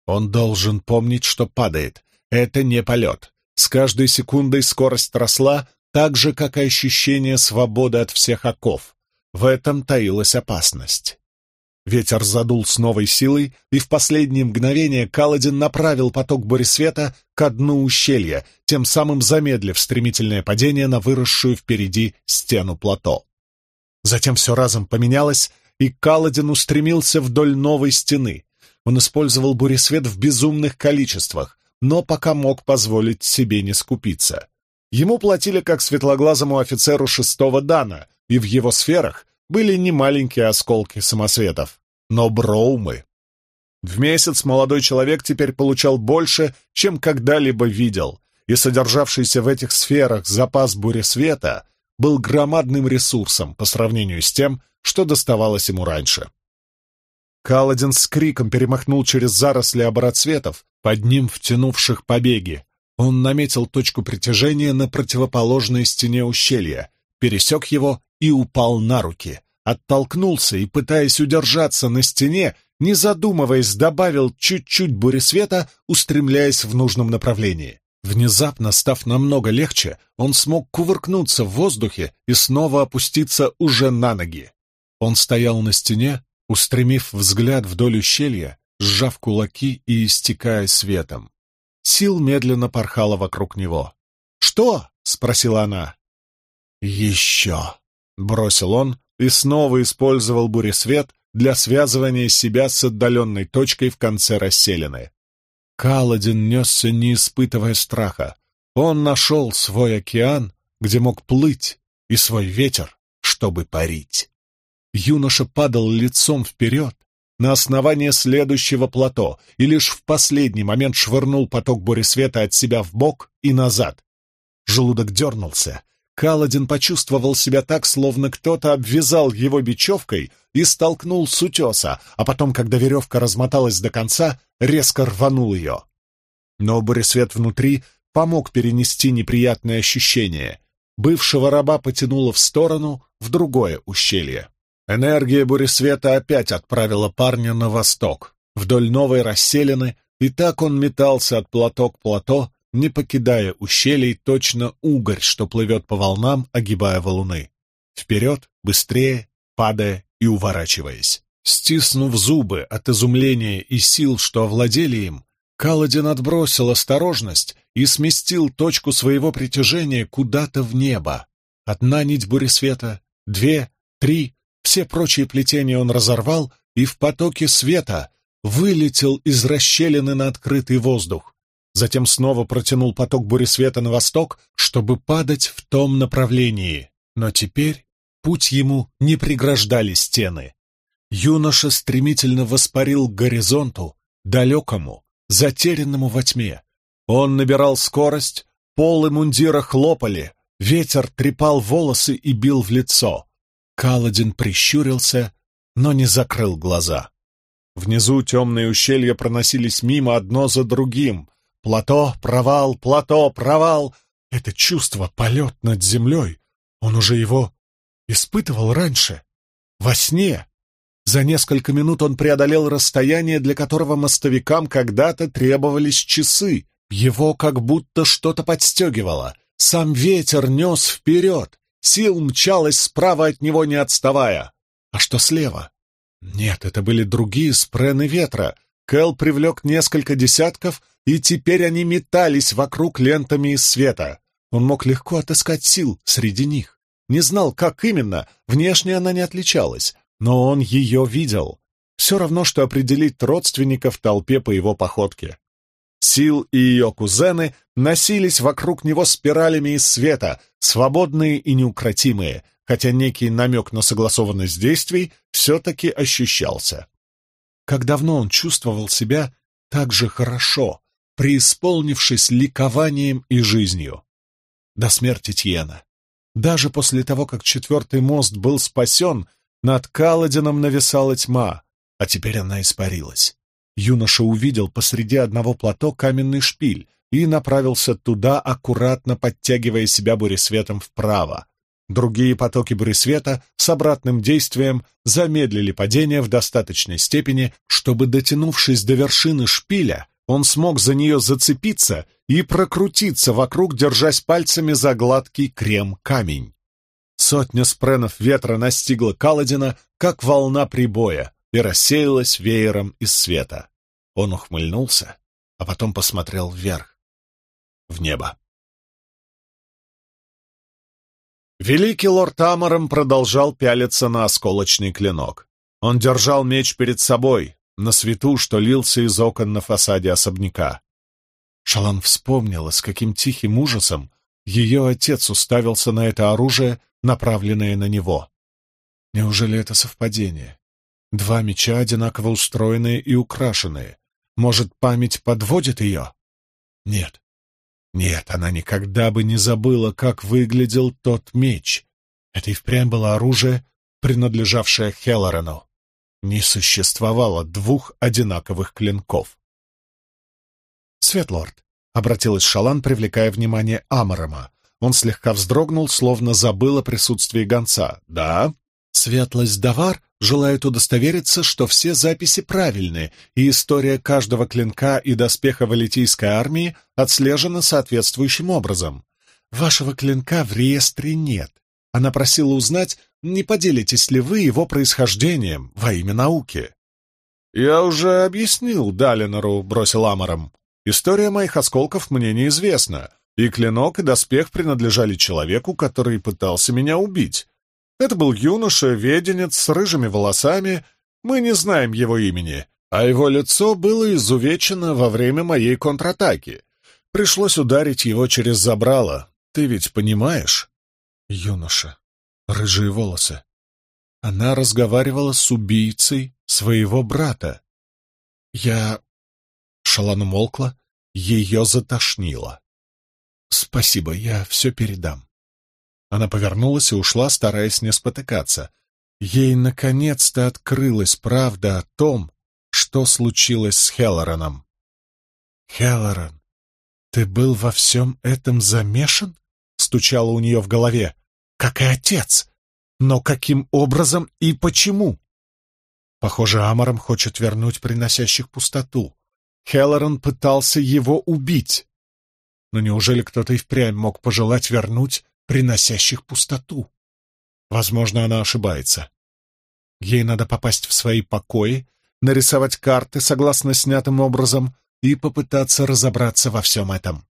Он должен помнить, что падает. Это не полет. С каждой секундой скорость росла, так же, как и ощущение свободы от всех оков. В этом таилась опасность. Ветер задул с новой силой, и в последнее мгновение Каладин направил поток буресвета к дну ущелья, тем самым замедлив стремительное падение на выросшую впереди стену плато. Затем все разом поменялось, и Каладин устремился вдоль новой стены. Он использовал буресвет в безумных количествах, но пока мог позволить себе не скупиться. Ему платили как светлоглазому офицеру шестого дана, и в его сферах были немаленькие осколки самосветов, но броумы. В месяц молодой человек теперь получал больше, чем когда-либо видел, и содержавшийся в этих сферах запас буресвета был громадным ресурсом по сравнению с тем, что доставалось ему раньше. Каладин с криком перемахнул через заросли обороцветов, под ним втянувших побеги, он наметил точку притяжения на противоположной стене ущелья, пересек его и упал на руки, оттолкнулся и, пытаясь удержаться на стене, не задумываясь, добавил чуть-чуть буресвета, устремляясь в нужном направлении. Внезапно, став намного легче, он смог кувыркнуться в воздухе и снова опуститься уже на ноги. Он стоял на стене, устремив взгляд вдоль ущелья, сжав кулаки и истекая светом. Сил медленно порхала вокруг него. «Что?» — спросила она. «Еще!» — бросил он и снова использовал буресвет для связывания себя с отдаленной точкой в конце расселены. Каладин несся, не испытывая страха. Он нашел свой океан, где мог плыть, и свой ветер, чтобы парить. Юноша падал лицом вперед, на основание следующего плато и лишь в последний момент швырнул поток буресвета от себя в бок и назад. Желудок дернулся. Каладин почувствовал себя так, словно кто-то обвязал его бечевкой и столкнул с утеса, а потом, когда веревка размоталась до конца, резко рванул ее. Но буресвет внутри помог перенести неприятное ощущение. Бывшего раба потянуло в сторону, в другое ущелье. Энергия буресвета опять отправила парня на восток, вдоль новой расселены, и так он метался от плато к плато, не покидая ущелий точно угорь, что плывет по волнам, огибая валуны. Вперед, быстрее, падая и уворачиваясь. Стиснув зубы от изумления и сил, что овладели им, Каладин отбросил осторожность и сместил точку своего притяжения куда-то в небо. Одна нить буресвета, две, три, все прочие плетения он разорвал и в потоке света вылетел из расщелины на открытый воздух. Затем снова протянул поток буресвета на восток, чтобы падать в том направлении. Но теперь путь ему не преграждали стены. Юноша стремительно воспарил к горизонту, далекому, затерянному во тьме. Он набирал скорость, полы мундира хлопали, ветер трепал волосы и бил в лицо. Каладин прищурился, но не закрыл глаза. Внизу темные ущелья проносились мимо одно за другим. Плато, провал, плато, провал. Это чувство, полет над землей, он уже его испытывал раньше, во сне. За несколько минут он преодолел расстояние, для которого мостовикам когда-то требовались часы. Его как будто что-то подстегивало. Сам ветер нес вперед. Сил мчалась справа от него, не отставая. А что слева? Нет, это были другие спрены ветра. Кэл привлек несколько десятков, и теперь они метались вокруг лентами из света. Он мог легко отыскать сил среди них. Не знал, как именно, внешне она не отличалась, но он ее видел. Все равно, что определить родственника в толпе по его походке. Сил и ее кузены носились вокруг него спиралями из света, свободные и неукротимые, хотя некий намек на согласованность действий все-таки ощущался. Как давно он чувствовал себя так же хорошо, преисполнившись ликованием и жизнью. До смерти Тьена. Даже после того, как четвертый мост был спасен, над Каладином нависала тьма, а теперь она испарилась. Юноша увидел посреди одного плато каменный шпиль и направился туда, аккуратно подтягивая себя буресветом вправо. Другие потоки буресвета с обратным действием замедлили падение в достаточной степени, чтобы, дотянувшись до вершины шпиля, он смог за нее зацепиться и прокрутиться вокруг, держась пальцами за гладкий крем-камень. Сотня спренов ветра настигла Каладина, как волна прибоя, и рассеялась веером из света. Он ухмыльнулся, а потом посмотрел вверх, в небо. Великий лорд Амором продолжал пялиться на осколочный клинок. Он держал меч перед собой, на свету, что лился из окон на фасаде особняка. Шалан вспомнила, с каким тихим ужасом ее отец уставился на это оружие, направленное на него. Неужели это совпадение? Два меча, одинаково устроенные и украшенные. Может, память подводит ее? Нет. Нет, она никогда бы не забыла, как выглядел тот меч. Это и впрямь было оружие, принадлежавшее Хеллорену. Не существовало двух одинаковых клинков. «Светлорд», — обратилась Шалан, привлекая внимание Амарама. Он слегка вздрогнул, словно забыл о присутствии гонца. «Да?» «Светлость Давар желает удостовериться, что все записи правильны, и история каждого клинка и доспеха валитийской армии отслежена соответствующим образом. Вашего клинка в реестре нет. Она просила узнать, не поделитесь ли вы его происхождением во имя науки. «Я уже объяснил Далинору», — бросил Амором. «История моих осколков мне неизвестна, и клинок и доспех принадлежали человеку, который пытался меня убить. Это был юноша-веденец с рыжими волосами, мы не знаем его имени, а его лицо было изувечено во время моей контратаки. Пришлось ударить его через забрало, ты ведь понимаешь?» Юноша. Рыжие волосы. Она разговаривала с убийцей своего брата. Я... Шалан умолкла, ее затошнило. «Спасибо, я все передам». Она повернулась и ушла, стараясь не спотыкаться. Ей наконец-то открылась правда о том, что случилось с Хеллораном. «Хеллоран, ты был во всем этом замешан?» — стучало у нее в голове как и отец. Но каким образом и почему? Похоже, Амаром хочет вернуть приносящих пустоту. Хеллоран пытался его убить. Но неужели кто-то и впрямь мог пожелать вернуть приносящих пустоту? Возможно, она ошибается. Ей надо попасть в свои покои, нарисовать карты согласно снятым образом и попытаться разобраться во всем этом.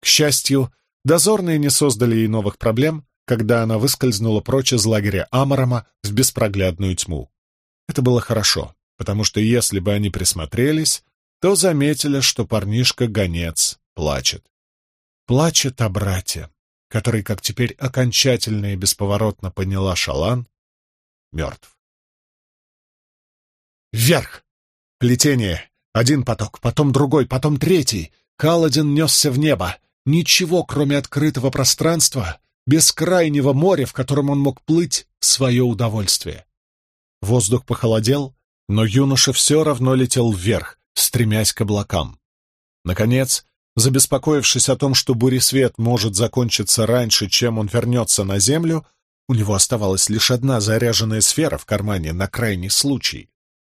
К счастью, дозорные не создали ей новых проблем, когда она выскользнула прочь из лагеря Амарама в беспроглядную тьму. Это было хорошо, потому что если бы они присмотрелись, то заметили, что парнишка-гонец плачет. Плачет о брате, который, как теперь окончательно и бесповоротно поняла Шалан, мертв. Вверх! Плетение! Один поток, потом другой, потом третий. Каладин несся в небо. Ничего, кроме открытого пространства, бескрайнего моря, в котором он мог плыть в свое удовольствие. Воздух похолодел, но юноша все равно летел вверх, стремясь к облакам. Наконец, забеспокоившись о том, что буресвет может закончиться раньше, чем он вернется на Землю, у него оставалась лишь одна заряженная сфера в кармане на крайний случай.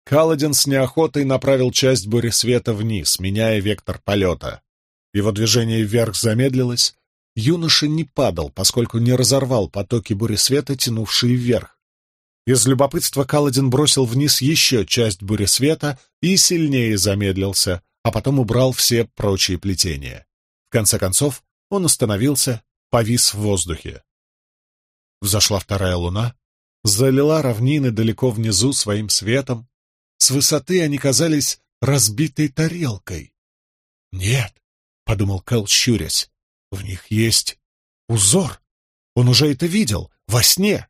Каладин с неохотой направил часть буресвета вниз, меняя вектор полета. Его движение вверх замедлилось. Юноша не падал, поскольку не разорвал потоки буресвета, тянувшие вверх. Из любопытства Каладин бросил вниз еще часть буресвета и сильнее замедлился, а потом убрал все прочие плетения. В конце концов, он остановился, повис в воздухе. Взошла вторая луна, залила равнины далеко внизу своим светом. С высоты они казались разбитой тарелкой. «Нет», — подумал Кэл, щурясь, — «в них есть узор. Он уже это видел, во сне».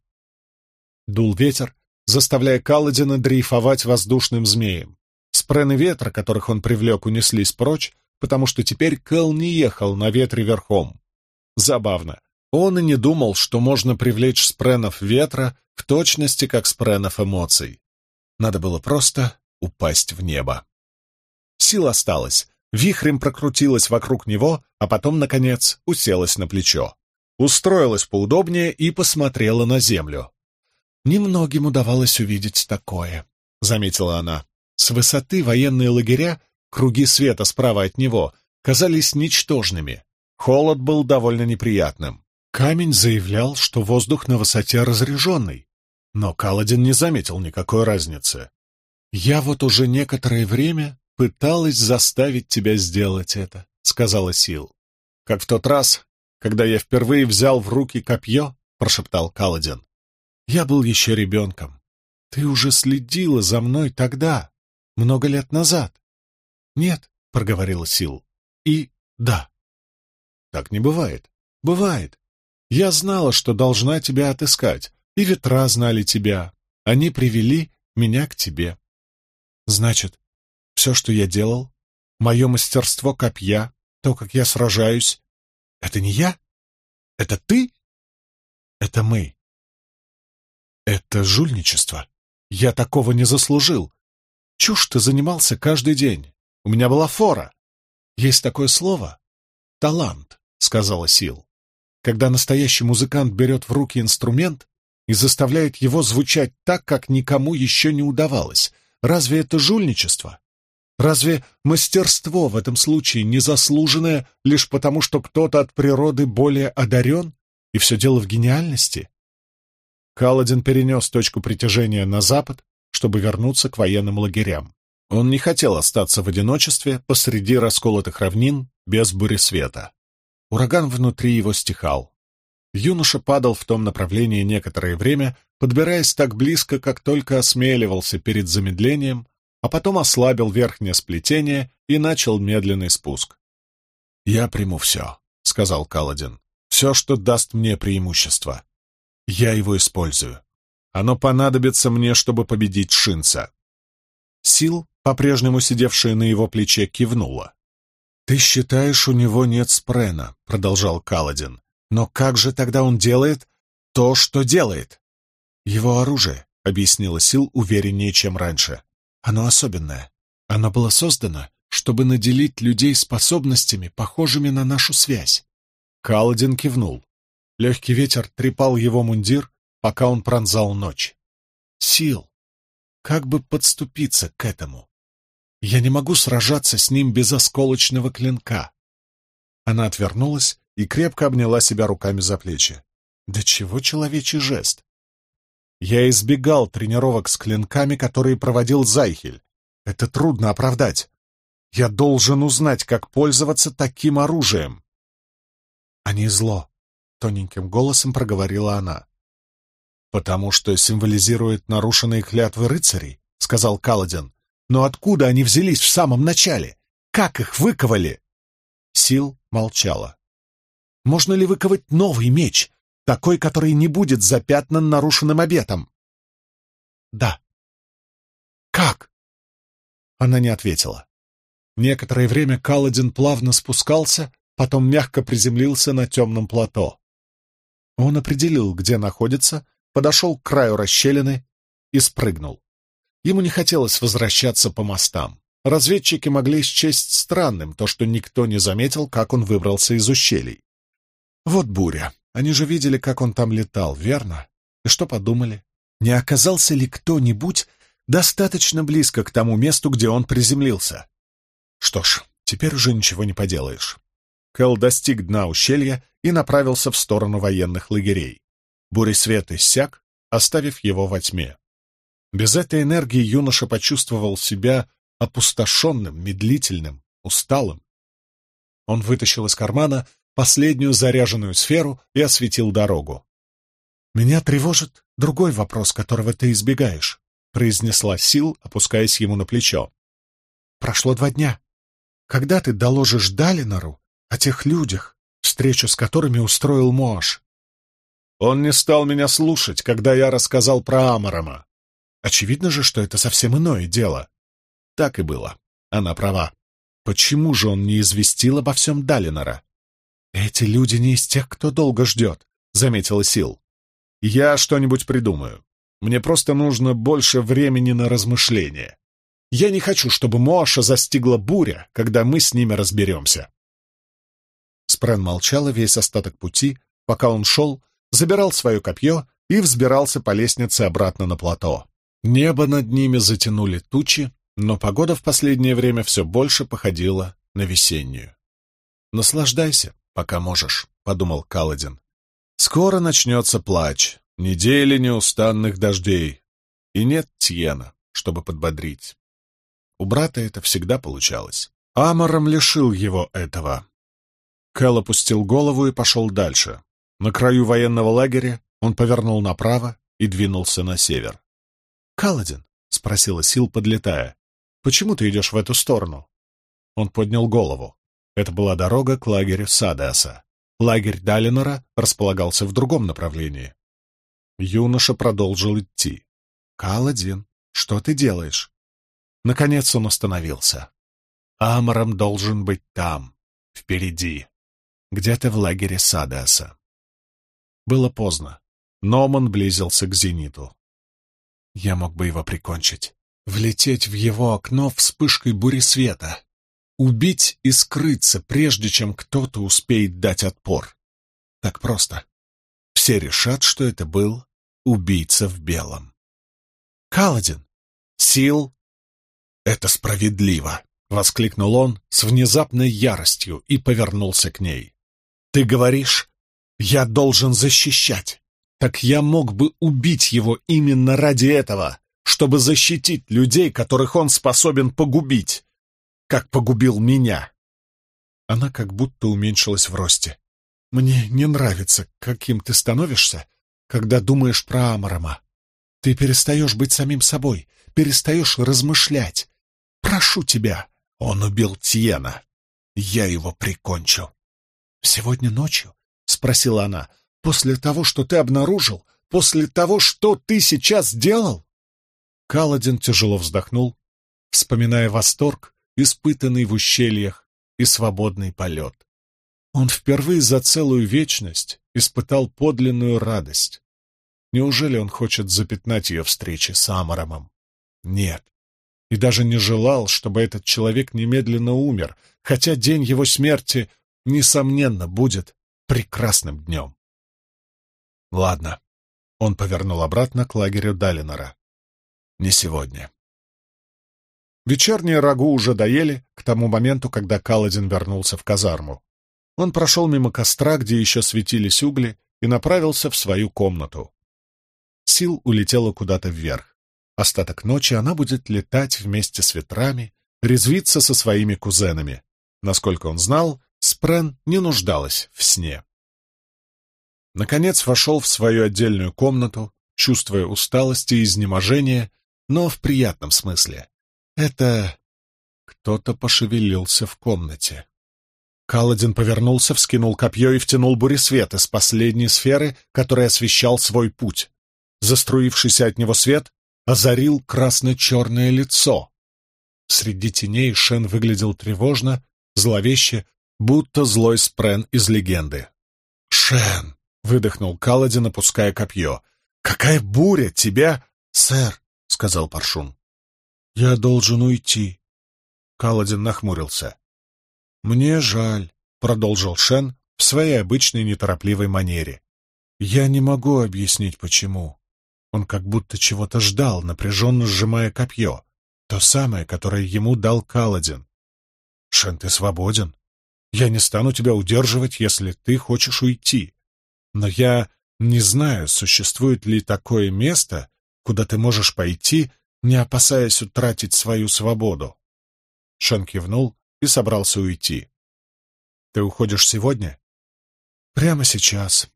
Дул ветер, заставляя Каладина дрейфовать воздушным змеем. Спрены ветра, которых он привлек, унеслись прочь, потому что теперь Кэл не ехал на ветре верхом. Забавно. Он и не думал, что можно привлечь спренов ветра в точности, как спренов эмоций. Надо было просто упасть в небо. Сила осталась, вихрем прокрутилась вокруг него, а потом, наконец, уселась на плечо. Устроилась поудобнее и посмотрела на землю. «Немногим удавалось увидеть такое», — заметила она. С высоты военные лагеря, круги света справа от него, казались ничтожными. Холод был довольно неприятным. Камень заявлял, что воздух на высоте разряженный, но Каладин не заметил никакой разницы. «Я вот уже некоторое время пыталась заставить тебя сделать это», — сказала Сил. «Как в тот раз, когда я впервые взял в руки копье», — прошептал Каладин. «Я был еще ребенком. Ты уже следила за мной тогда, много лет назад». «Нет», — проговорила Сил. «И да». «Так не бывает». «Бывает. Я знала, что должна тебя отыскать, и ветра знали тебя. Они привели меня к тебе. Значит, все, что я делал, мое мастерство копья, то, как я сражаюсь, это не я? Это ты? Это мы. Это жульничество. Я такого не заслужил. Чушь ты занимался каждый день. У меня была фора. Есть такое слово — талант, — сказала Сил когда настоящий музыкант берет в руки инструмент и заставляет его звучать так, как никому еще не удавалось. Разве это жульничество? Разве мастерство в этом случае незаслуженное лишь потому, что кто-то от природы более одарен? И все дело в гениальности? Каладин перенес точку притяжения на запад, чтобы вернуться к военным лагерям. Он не хотел остаться в одиночестве посреди расколотых равнин без бури света. Ураган внутри его стихал. Юноша падал в том направлении некоторое время, подбираясь так близко, как только осмеливался перед замедлением, а потом ослабил верхнее сплетение и начал медленный спуск. «Я приму все», — сказал Каладин. «Все, что даст мне преимущество. Я его использую. Оно понадобится мне, чтобы победить Шинца». Сил, по-прежнему сидевшая на его плече, кивнула. «Ты считаешь, у него нет спрена», — продолжал Каладин. «Но как же тогда он делает то, что делает?» «Его оружие», — объяснила Сил увереннее, чем раньше. «Оно особенное. Оно было создано, чтобы наделить людей способностями, похожими на нашу связь». Каладин кивнул. Легкий ветер трепал его мундир, пока он пронзал ночь. «Сил. Как бы подступиться к этому?» Я не могу сражаться с ним без осколочного клинка. Она отвернулась и крепко обняла себя руками за плечи. Да чего человечий жест? Я избегал тренировок с клинками, которые проводил Зайхель. Это трудно оправдать. Я должен узнать, как пользоваться таким оружием. Они зло, — тоненьким голосом проговорила она. «Потому что символизирует нарушенные клятвы рыцарей», — сказал Каладин. Но откуда они взялись в самом начале? Как их выковали? Сил молчала. Можно ли выковать новый меч, такой, который не будет запятнан нарушенным обетом? Да. Как? Она не ответила. Некоторое время Каладин плавно спускался, потом мягко приземлился на темном плато. Он определил, где находится, подошел к краю расщелины и спрыгнул. Ему не хотелось возвращаться по мостам. Разведчики могли счесть странным то, что никто не заметил, как он выбрался из ущелий. Вот буря. Они же видели, как он там летал, верно? И что подумали? Не оказался ли кто-нибудь достаточно близко к тому месту, где он приземлился? Что ж, теперь уже ничего не поделаешь. Кэл достиг дна ущелья и направился в сторону военных лагерей. Буресвет иссяк, оставив его во тьме. Без этой энергии юноша почувствовал себя опустошенным, медлительным, усталым. Он вытащил из кармана последнюю заряженную сферу и осветил дорогу. «Меня тревожит другой вопрос, которого ты избегаешь», — произнесла Сил, опускаясь ему на плечо. «Прошло два дня. Когда ты доложишь Далинору о тех людях, встречу с которыми устроил Моаш?» «Он не стал меня слушать, когда я рассказал про Амарама». «Очевидно же, что это совсем иное дело». Так и было. Она права. Почему же он не известил обо всем Далинора? «Эти люди не из тех, кто долго ждет», — заметила Сил. «Я что-нибудь придумаю. Мне просто нужно больше времени на размышления. Я не хочу, чтобы Моша застигла буря, когда мы с ними разберемся». Спрен молчала весь остаток пути, пока он шел, забирал свое копье и взбирался по лестнице обратно на плато. Небо над ними затянули тучи, но погода в последнее время все больше походила на весеннюю. «Наслаждайся», пока можешь», — подумал Каладин. «Скоро начнется плач, недели неустанных дождей, и нет Тьена, чтобы подбодрить». У брата это всегда получалось. Амором лишил его этого. Кэл опустил голову и пошел дальше. На краю военного лагеря он повернул направо и двинулся на север. «Каладин», — спросила Сил, подлетая, — «почему ты идешь в эту сторону?» Он поднял голову. Это была дорога к лагерю Садеаса. Лагерь Далинора располагался в другом направлении. Юноша продолжил идти. «Каладин, что ты делаешь?» Наконец он остановился. Амаром должен быть там, впереди, где-то в лагере Садеаса. Было поздно. Номан близился к зениту. Я мог бы его прикончить, влететь в его окно вспышкой бури света, Убить и скрыться, прежде чем кто-то успеет дать отпор. Так просто. Все решат, что это был убийца в белом. Каладин! Сил! Это справедливо! — воскликнул он с внезапной яростью и повернулся к ней. «Ты говоришь, я должен защищать. Так я мог бы убить его именно ради этого, чтобы защитить людей, которых он способен погубить как погубил меня. Она как будто уменьшилась в росте. Мне не нравится, каким ты становишься, когда думаешь про Амарама. Ты перестаешь быть самим собой, перестаешь размышлять. Прошу тебя, он убил Тьена. Я его прикончу. Сегодня ночью? — спросила она. После того, что ты обнаружил? После того, что ты сейчас сделал? Каладин тяжело вздохнул, вспоминая восторг, испытанный в ущельях, и свободный полет. Он впервые за целую вечность испытал подлинную радость. Неужели он хочет запятнать ее встречи с Амаромом? Нет. И даже не желал, чтобы этот человек немедленно умер, хотя день его смерти, несомненно, будет прекрасным днем. Ладно. Он повернул обратно к лагерю Далинора. Не сегодня. Вечернее рагу уже доели к тому моменту, когда Каладин вернулся в казарму. Он прошел мимо костра, где еще светились угли, и направился в свою комнату. Сил улетела куда-то вверх. Остаток ночи она будет летать вместе с ветрами, резвиться со своими кузенами. Насколько он знал, Спрен не нуждалась в сне. Наконец вошел в свою отдельную комнату, чувствуя усталость и изнеможение, но в приятном смысле. Это... Кто-то пошевелился в комнате. Каладин повернулся, вскинул копье и втянул буресвет из последней сферы, которая освещал свой путь. Заструившийся от него свет озарил красно-черное лицо. Среди теней Шен выглядел тревожно, зловеще, будто злой спрен из легенды. «Шен!» — выдохнул Каладин, опуская копье. Какая буря тебя...» «Сэр», — сказал Паршун, — «я должен уйти». Каладин нахмурился. «Мне жаль», — продолжил Шен в своей обычной неторопливой манере. «Я не могу объяснить, почему. Он как будто чего-то ждал, напряженно сжимая копье, то самое, которое ему дал Каладин. Шен, ты свободен. Я не стану тебя удерживать, если ты хочешь уйти. Но я не знаю, существует ли такое место, куда ты можешь пойти, не опасаясь утратить свою свободу. Шен кивнул и собрался уйти. «Ты уходишь сегодня?» «Прямо сейчас.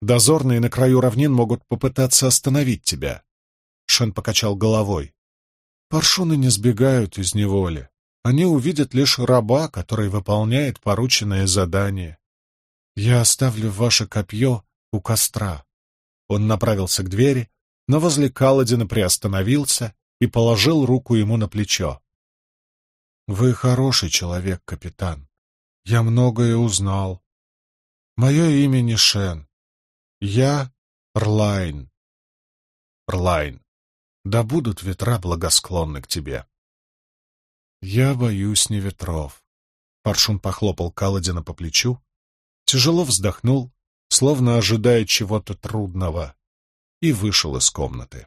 Дозорные на краю равнин могут попытаться остановить тебя». Шен покачал головой. «Паршуны не сбегают из неволи. Они увидят лишь раба, который выполняет порученное задание. Я оставлю ваше копье у костра». Он направился к двери, но возле Каладина приостановился и положил руку ему на плечо. «Вы хороший человек, капитан. Я многое узнал. Мое имя не Шен. Я Рлайн. Рлайн, да будут ветра благосклонны к тебе». «Я боюсь не ветров». Паршун похлопал Каладина по плечу, тяжело вздохнул, словно ожидая чего-то трудного, и вышел из комнаты.